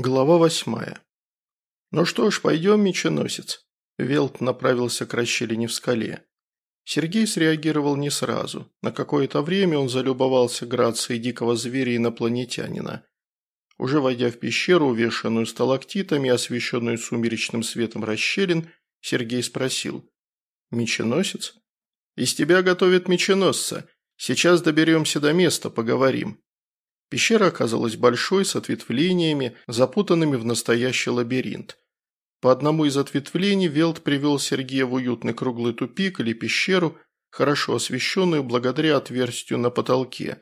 Глава восьмая. «Ну что ж, пойдем, меченосец». Велт направился к расщелине в скале. Сергей среагировал не сразу. На какое-то время он залюбовался грацией дикого зверя инопланетянина. Уже войдя в пещеру, увешанную сталактитами, освещенную сумеречным светом расщелин, Сергей спросил. «Меченосец?» «Из тебя готовят меченосца. Сейчас доберемся до места, поговорим». Пещера оказалась большой, с ответвлениями, запутанными в настоящий лабиринт. По одному из ответвлений Велт привел Сергея в уютный круглый тупик или пещеру, хорошо освещенную благодаря отверстию на потолке.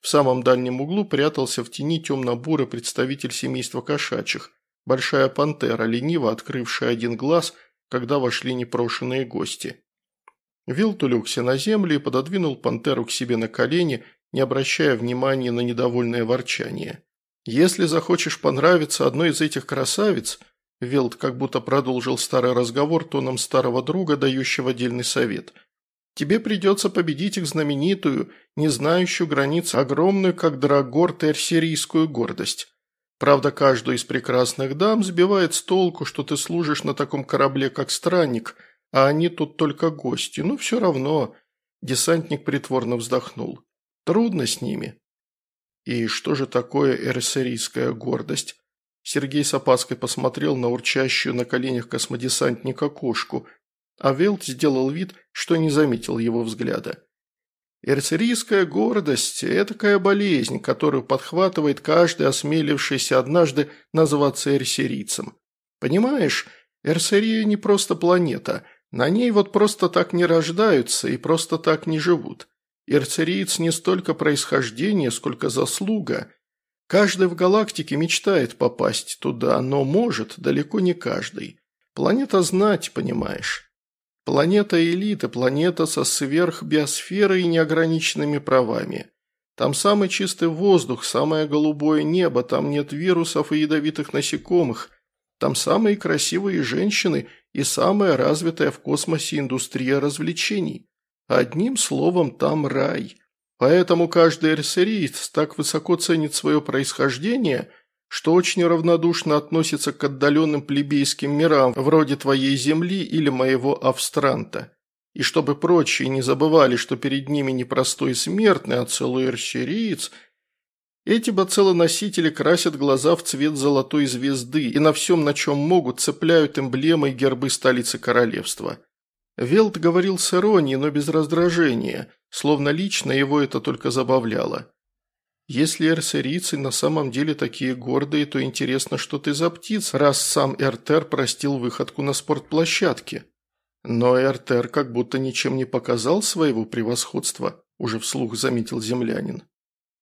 В самом дальнем углу прятался в тени темно-бурый представитель семейства кошачьих, большая пантера, лениво открывшая один глаз, когда вошли непрошенные гости. Вилт улегся на землю и пододвинул пантеру к себе на колени – не обращая внимания на недовольное ворчание. «Если захочешь понравиться одной из этих красавиц», Велт как будто продолжил старый разговор тоном старого друга, дающего дельный совет. «Тебе придется победить их знаменитую, не знающую границ, огромную, как Драгор, терсерийскую гордость. Правда, каждую из прекрасных дам сбивает с толку, что ты служишь на таком корабле, как странник, а они тут только гости. Ну, все равно...» Десантник притворно вздохнул. Трудно с ними. И что же такое эрсерийская гордость? Сергей с опаской посмотрел на урчащую на коленях космодесантника кошку, а Велт сделал вид, что не заметил его взгляда. Эрсерийская гордость – такая болезнь, которую подхватывает каждый, осмелившийся однажды называться эрсерийцем. Понимаешь, Эрсерия не просто планета, на ней вот просто так не рождаются и просто так не живут. Ирцериец не столько происхождение, сколько заслуга. Каждый в галактике мечтает попасть туда, но может далеко не каждый. Планета знать, понимаешь. Планета элиты, планета со сверхбиосферой и неограниченными правами. Там самый чистый воздух, самое голубое небо, там нет вирусов и ядовитых насекомых. Там самые красивые женщины и самая развитая в космосе индустрия развлечений. Одним словом, там рай. Поэтому каждый эрсериец так высоко ценит свое происхождение, что очень равнодушно относится к отдаленным плебейским мирам, вроде твоей земли или моего Австранта. И чтобы прочие не забывали, что перед ними не простой смертный, а целый эрсериец, эти бациллоносители красят глаза в цвет золотой звезды и на всем, на чем могут, цепляют эмблемы и гербы столицы королевства. Велт говорил с иронией, но без раздражения, словно лично его это только забавляло. «Если эрсерийцы на самом деле такие гордые, то интересно, что ты за птиц, раз сам Эртер простил выходку на спортплощадке». Но Эртер как будто ничем не показал своего превосходства, уже вслух заметил землянин.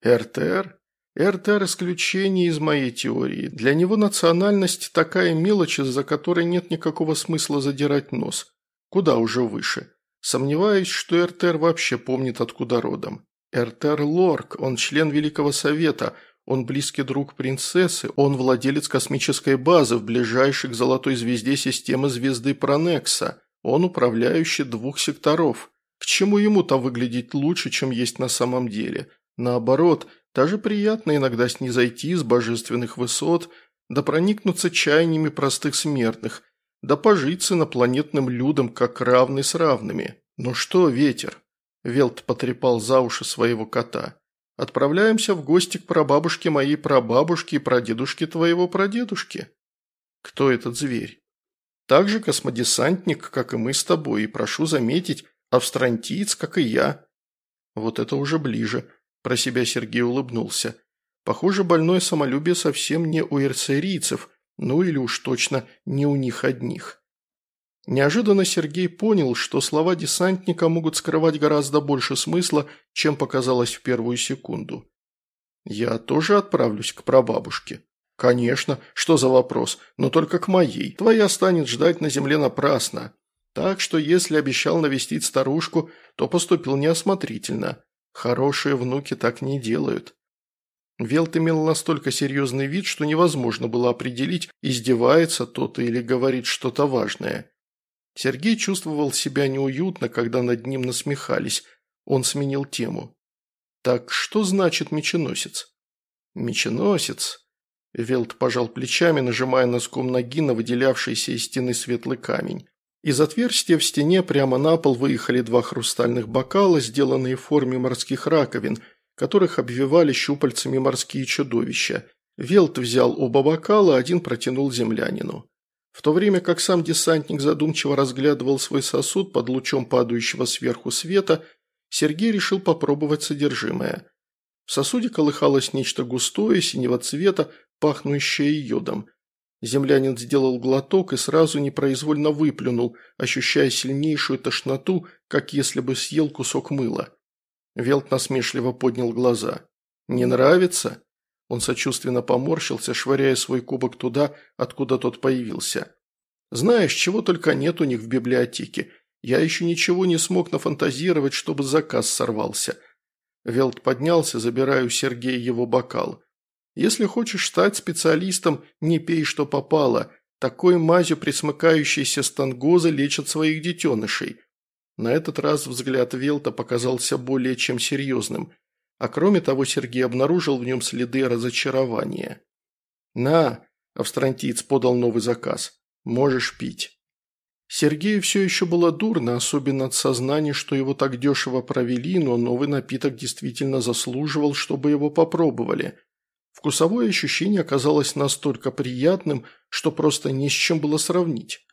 Эртер? Эртер – исключение из моей теории. Для него национальность – такая мелочь, из-за которой нет никакого смысла задирать нос. Куда уже выше. Сомневаюсь, что Эртер вообще помнит, откуда родом. Эртер Лорк, он член Великого Совета, он близкий друг принцессы, он владелец космической базы в ближайшей к Золотой Звезде системы звезды Пронекса, он управляющий двух секторов. К чему ему-то выглядеть лучше, чем есть на самом деле? Наоборот, даже приятно иногда снизойти с божественных высот, да проникнуться чаяниями простых смертных – да пожить с инопланетным людом, как равный с равными. Ну что, ветер?» Велт потрепал за уши своего кота. «Отправляемся в гости к прабабушке моей прабабушки и прадедушке твоего прадедушки». «Кто этот зверь?» «Так же космодесантник, как и мы с тобой, и, прошу заметить, австрантиец, как и я». «Вот это уже ближе», – про себя Сергей улыбнулся. «Похоже, больное самолюбие совсем не у эрцерийцев, ну или уж точно не у них одних. Неожиданно Сергей понял, что слова десантника могут скрывать гораздо больше смысла, чем показалось в первую секунду. «Я тоже отправлюсь к прабабушке». «Конечно, что за вопрос, но только к моей. Твоя станет ждать на земле напрасно. Так что если обещал навестить старушку, то поступил неосмотрительно. Хорошие внуки так не делают». Велт имел настолько серьезный вид, что невозможно было определить, издевается тот или говорит что-то важное. Сергей чувствовал себя неуютно, когда над ним насмехались. Он сменил тему. «Так что значит меченосец?» «Меченосец?» Велт пожал плечами, нажимая носком ноги на выделявшийся из стены светлый камень. Из отверстия в стене прямо на пол выехали два хрустальных бокала, сделанные в форме морских раковин, которых обвивали щупальцами морские чудовища. Велт взял оба бокала, один протянул землянину. В то время как сам десантник задумчиво разглядывал свой сосуд под лучом падающего сверху света, Сергей решил попробовать содержимое. В сосуде колыхалось нечто густое, синего цвета, пахнущее йодом. Землянин сделал глоток и сразу непроизвольно выплюнул, ощущая сильнейшую тошноту, как если бы съел кусок мыла. Велт насмешливо поднял глаза. «Не нравится?» Он сочувственно поморщился, швыряя свой кубок туда, откуда тот появился. «Знаешь, чего только нет у них в библиотеке. Я еще ничего не смог нафантазировать, чтобы заказ сорвался». Велт поднялся, забирая у Сергея его бокал. Если хочешь стать специалистом, не пей, что попало. Такой мазью присмыкающиеся стангозы лечат своих детенышей. На этот раз взгляд Велта показался более чем серьезным. А кроме того, Сергей обнаружил в нем следы разочарования. «На!» – австрантиец подал новый заказ. «Можешь пить». Сергею все еще было дурно, особенно от сознания, что его так дешево провели, но новый напиток действительно заслуживал, чтобы его попробовали. Вкусовое ощущение оказалось настолько приятным, что просто не с чем было сравнить.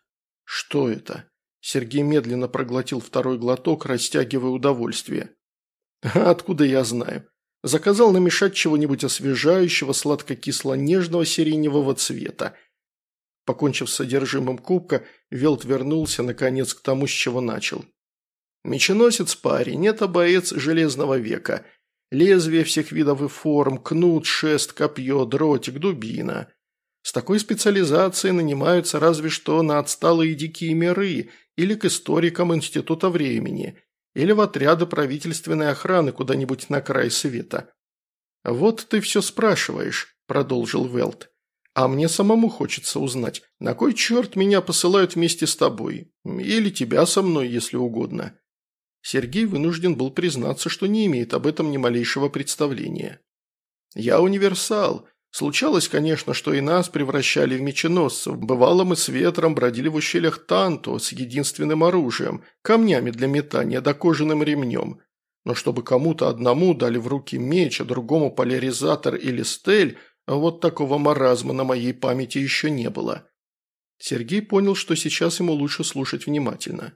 Что это? Сергей медленно проглотил второй глоток, растягивая удовольствие. Откуда я знаю? Заказал намешать чего-нибудь освежающего, сладко-кисло-нежного сиреневого цвета. Покончив с содержимым кубка, Велт вернулся, наконец, к тому, с чего начал. Меченосец парень, это боец Железного века – Лезвие всех видов и форм, кнут, шест, копье, дротик, дубина. С такой специализацией нанимаются разве что на отсталые дикие миры или к историкам Института времени, или в отряды правительственной охраны куда-нибудь на край света. «Вот ты все спрашиваешь», – продолжил Велт. «А мне самому хочется узнать, на кой черт меня посылают вместе с тобой? Или тебя со мной, если угодно?» Сергей вынужден был признаться, что не имеет об этом ни малейшего представления. «Я универсал. Случалось, конечно, что и нас превращали в меченосцев. Бывало, мы с ветром бродили в ущельях Танто с единственным оружием – камнями для метания да кожаным ремнем. Но чтобы кому-то одному дали в руки меч, а другому поляризатор или стель, вот такого маразма на моей памяти еще не было». Сергей понял, что сейчас ему лучше слушать внимательно.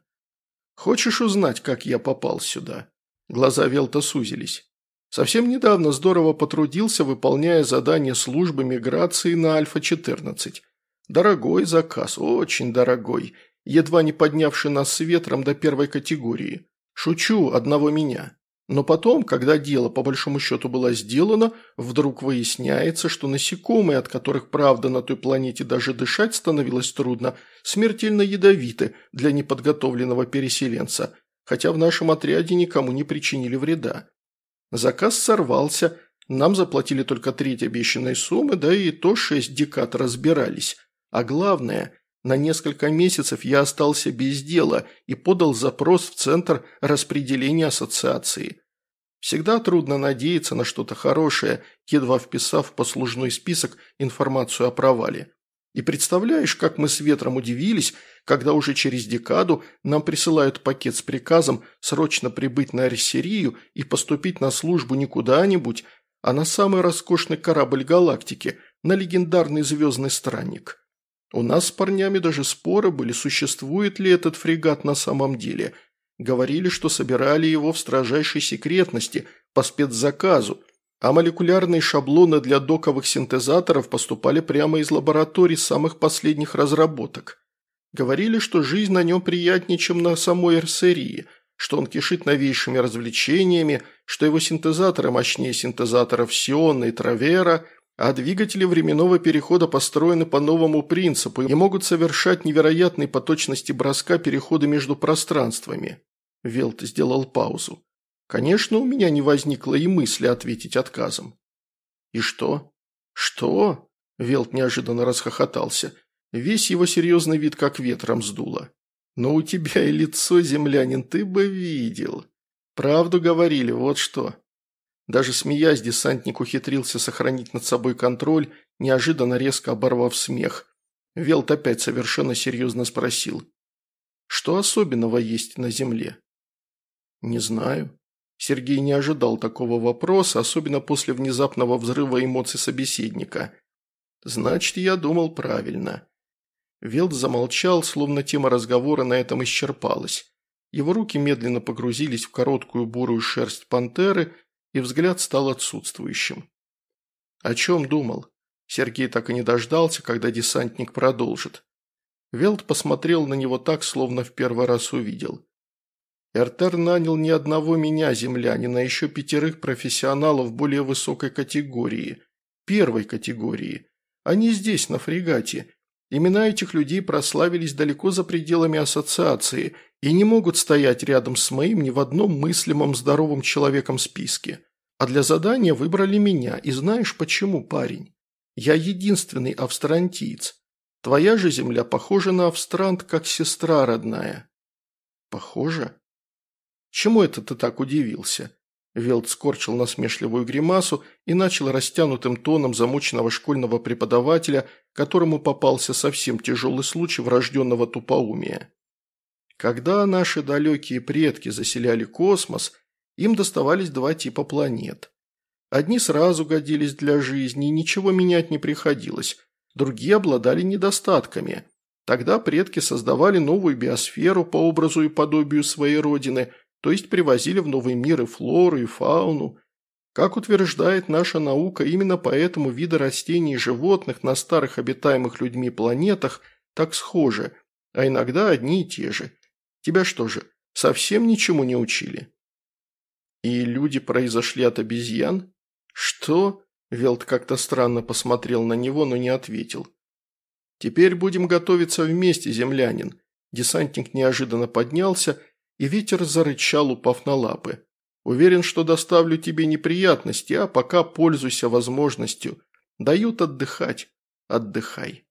«Хочешь узнать, как я попал сюда?» Глаза Велта сузились. Совсем недавно здорово потрудился, выполняя задание службы миграции на Альфа-14. Дорогой заказ, очень дорогой, едва не поднявший нас с ветром до первой категории. Шучу, одного меня. Но потом, когда дело по большому счету было сделано, вдруг выясняется, что насекомые, от которых, правда, на той планете даже дышать становилось трудно, смертельно ядовиты для неподготовленного переселенца, хотя в нашем отряде никому не причинили вреда. Заказ сорвался, нам заплатили только треть обещанной суммы, да и то шесть декад разбирались. А главное, на несколько месяцев я остался без дела и подал запрос в Центр распределения ассоциации. Всегда трудно надеяться на что-то хорошее, едва вписав в послужной список информацию о провале. И представляешь, как мы с ветром удивились, когда уже через декаду нам присылают пакет с приказом срочно прибыть на Арсерию и поступить на службу не куда-нибудь, а на самый роскошный корабль галактики, на легендарный звездный странник. У нас с парнями даже споры были, существует ли этот фрегат на самом деле. Говорили, что собирали его в строжайшей секретности, по спецзаказу, а молекулярные шаблоны для доковых синтезаторов поступали прямо из лабораторий самых последних разработок. Говорили, что жизнь на нем приятнее, чем на самой Эрсерии, что он кишит новейшими развлечениями, что его синтезаторы мощнее синтезаторов Сиона и Травера – а двигатели временного перехода построены по новому принципу и могут совершать невероятные по точности броска переходы между пространствами. Велт сделал паузу. Конечно, у меня не возникло и мысли ответить отказом. И что? Что? Велт неожиданно расхохотался. Весь его серьезный вид как ветром сдуло. Но у тебя и лицо, землянин, ты бы видел. Правду говорили, вот что. Даже смеясь, десантник ухитрился сохранить над собой контроль неожиданно резко оборвав смех. Велт опять совершенно серьезно спросил. «Что особенного есть на Земле?» «Не знаю». Сергей не ожидал такого вопроса, особенно после внезапного взрыва эмоций собеседника. «Значит, я думал правильно». Велт замолчал, словно тема разговора на этом исчерпалась. Его руки медленно погрузились в короткую бурую шерсть пантеры, и взгляд стал отсутствующим. О чем думал? Сергей так и не дождался, когда десантник продолжит. Велт посмотрел на него так, словно в первый раз увидел. Эртер нанял не одного меня, землянина, а еще пятерых профессионалов более высокой категории. Первой категории. Они здесь, на фрегате. Имена этих людей прославились далеко за пределами ассоциации и не могут стоять рядом с моим ни в одном мыслимом здоровом человеком списке. А для задания выбрали меня, и знаешь почему, парень? Я единственный австрантиец. Твоя же земля похожа на австрант, как сестра родная». «Похожа?» «Чему это ты так удивился?» Велт скорчил насмешливую гримасу и начал растянутым тоном замученного школьного преподавателя, которому попался совсем тяжелый случай врожденного тупоумия. Когда наши далекие предки заселяли космос, им доставались два типа планет. Одни сразу годились для жизни, и ничего менять не приходилось, другие обладали недостатками. Тогда предки создавали новую биосферу по образу и подобию своей родины, то есть привозили в новый мир и флору, и фауну. Как утверждает наша наука, именно поэтому виды растений и животных на старых обитаемых людьми планетах так схожи, а иногда одни и те же. Тебя что же, совсем ничему не учили? И люди произошли от обезьян? «Что?» – Велт как-то странно посмотрел на него, но не ответил. «Теперь будем готовиться вместе, землянин». Десантник неожиданно поднялся, и ветер зарычал, упав на лапы. «Уверен, что доставлю тебе неприятности, а пока пользуйся возможностью. Дают отдыхать. Отдыхай».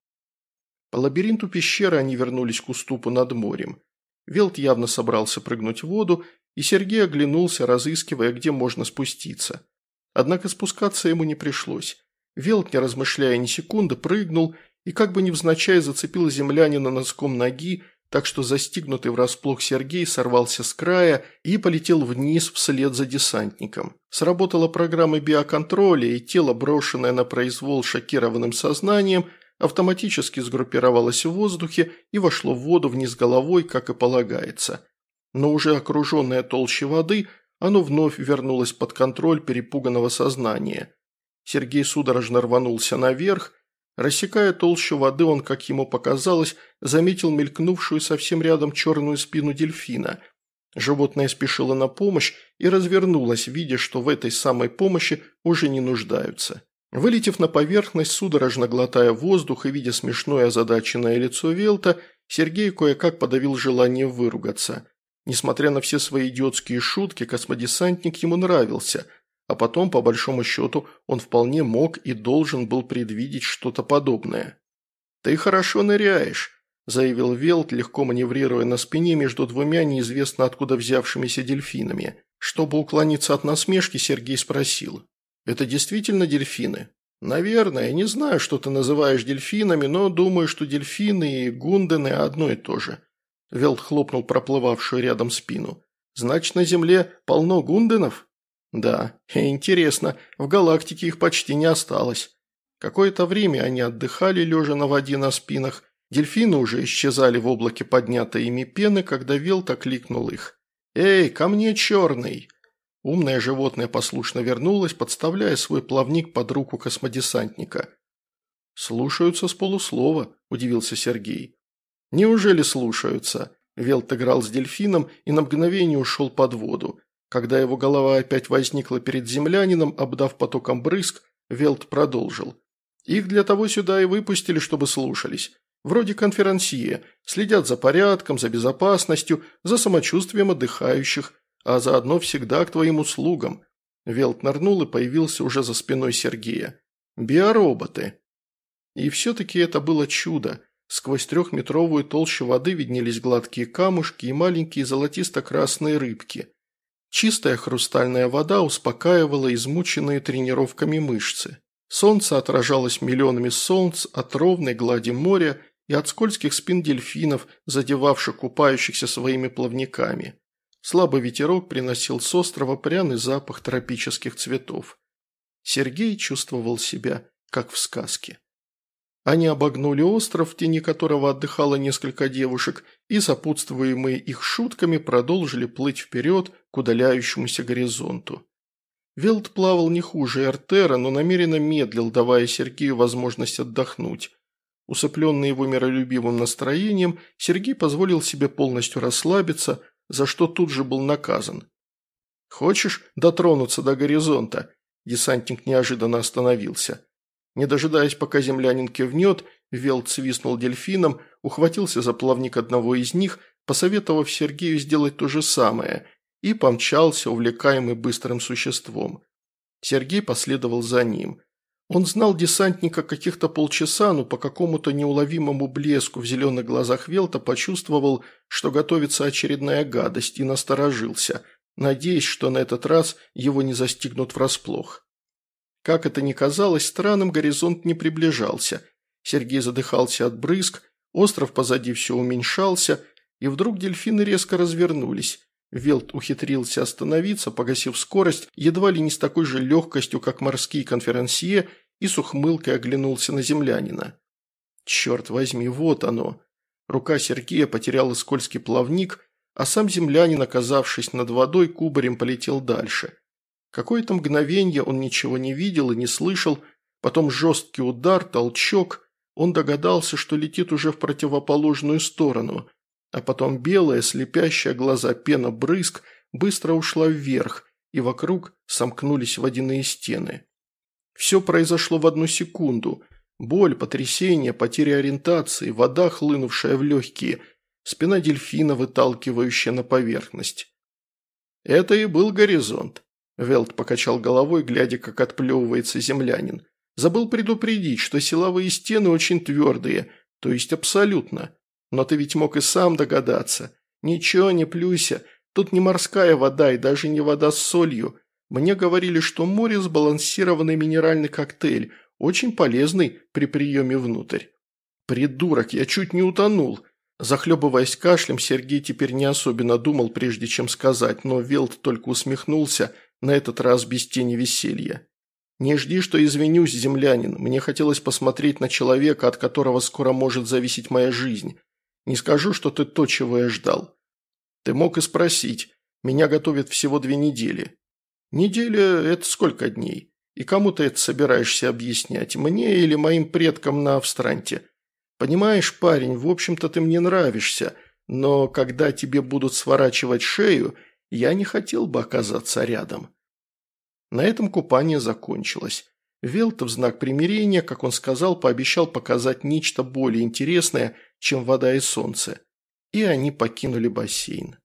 По лабиринту пещеры они вернулись к уступу над морем. Велт явно собрался прыгнуть в воду, и Сергей оглянулся, разыскивая, где можно спуститься. Однако спускаться ему не пришлось. Велт, не размышляя ни секунды, прыгнул и как бы невзначай зацепил землянина носком ноги, так что застигнутый врасплох Сергей сорвался с края и полетел вниз вслед за десантником. Сработала программа биоконтроля, и тело, брошенное на произвол шокированным сознанием, автоматически сгруппировалось в воздухе и вошло в воду вниз головой, как и полагается. Но уже окруженное толще воды – оно вновь вернулось под контроль перепуганного сознания. Сергей судорожно рванулся наверх. Рассекая толщу воды, он, как ему показалось, заметил мелькнувшую совсем рядом черную спину дельфина. Животное спешило на помощь и развернулось, видя, что в этой самой помощи уже не нуждаются. Вылетев на поверхность, судорожно глотая воздух и видя смешное озадаченное лицо Велта, Сергей кое-как подавил желание выругаться. Несмотря на все свои идиотские шутки, космодесантник ему нравился, а потом, по большому счету, он вполне мог и должен был предвидеть что-то подобное. «Ты хорошо ныряешь», – заявил Велт, легко маневрируя на спине между двумя неизвестно откуда взявшимися дельфинами. Чтобы уклониться от насмешки, Сергей спросил. «Это действительно дельфины?» «Наверное. Не знаю, что ты называешь дельфинами, но думаю, что дельфины и гундены одно и то же. Велт хлопнул проплывавшую рядом спину. «Значит, на Земле полно гунденов?» «Да. Интересно, в галактике их почти не осталось. Какое-то время они отдыхали, лежа на воде на спинах. Дельфины уже исчезали в облаке поднятой ими пены, когда Велт окликнул их. «Эй, ко мне, черный!» Умное животное послушно вернулось, подставляя свой плавник под руку космодесантника. «Слушаются с полуслова», – удивился Сергей. «Неужели слушаются?» Велт играл с дельфином и на мгновение ушел под воду. Когда его голова опять возникла перед землянином, обдав потоком брызг, Велт продолжил. «Их для того сюда и выпустили, чтобы слушались. Вроде конферансье, следят за порядком, за безопасностью, за самочувствием отдыхающих, а заодно всегда к твоим услугам». Велт нырнул и появился уже за спиной Сергея. «Биороботы». И все-таки это было чудо. Сквозь трехметровую толщу воды виднелись гладкие камушки и маленькие золотисто-красные рыбки. Чистая хрустальная вода успокаивала измученные тренировками мышцы. Солнце отражалось миллионами солнц от ровной глади моря и от скользких спин дельфинов, задевавших купающихся своими плавниками. Слабый ветерок приносил с острова пряный запах тропических цветов. Сергей чувствовал себя, как в сказке. Они обогнули остров, в тени которого отдыхало несколько девушек, и, сопутствуемые их шутками, продолжили плыть вперед к удаляющемуся горизонту. Велт плавал не хуже Эртера, но намеренно медлил, давая Сергею возможность отдохнуть. Усыпленный его миролюбивым настроением, Сергей позволил себе полностью расслабиться, за что тут же был наказан. «Хочешь дотронуться до горизонта?» Десантник неожиданно остановился. Не дожидаясь, пока землянин кивнет, Велт свистнул дельфином, ухватился за плавник одного из них, посоветовав Сергею сделать то же самое, и помчался, увлекаемый быстрым существом. Сергей последовал за ним. Он знал десантника каких-то полчаса, но по какому-то неуловимому блеску в зеленых глазах Велта почувствовал, что готовится очередная гадость, и насторожился, надеясь, что на этот раз его не застигнут врасплох. Как это ни казалось странным, горизонт не приближался. Сергей задыхался от брызг, остров позади все уменьшался, и вдруг дельфины резко развернулись. Велт ухитрился остановиться, погасив скорость, едва ли не с такой же легкостью, как морские конферансье, и с ухмылкой оглянулся на землянина. Черт возьми, вот оно. Рука Сергея потеряла скользкий плавник, а сам землянин, оказавшись над водой, кубарем полетел дальше. Какое-то мгновение он ничего не видел и не слышал, потом жесткий удар, толчок. Он догадался, что летит уже в противоположную сторону, а потом белая, слепящая глаза пена брызг быстро ушла вверх, и вокруг сомкнулись водяные стены. Все произошло в одну секунду. Боль, потрясение, потеря ориентации, вода, хлынувшая в легкие, спина дельфина, выталкивающая на поверхность. Это и был горизонт. Велт покачал головой, глядя, как отплевывается землянин. Забыл предупредить, что силовые стены очень твердые, то есть абсолютно. Но ты ведь мог и сам догадаться. Ничего, не плюйся, тут не морская вода и даже не вода с солью. Мне говорили, что море сбалансированный минеральный коктейль, очень полезный при приеме внутрь. Придурок, я чуть не утонул. Захлебываясь кашлем, Сергей теперь не особенно думал, прежде чем сказать, но Велт только усмехнулся – на этот раз без тени веселья. «Не жди, что извинюсь, землянин. Мне хотелось посмотреть на человека, от которого скоро может зависеть моя жизнь. Не скажу, что ты то, чего я ждал. Ты мог и спросить. Меня готовят всего две недели. Неделя – это сколько дней? И кому ты это собираешься объяснять? Мне или моим предкам на Австранте? Понимаешь, парень, в общем-то ты мне нравишься, но когда тебе будут сворачивать шею – я не хотел бы оказаться рядом. На этом купание закончилось. Велт в знак примирения, как он сказал, пообещал показать нечто более интересное, чем вода и солнце. И они покинули бассейн.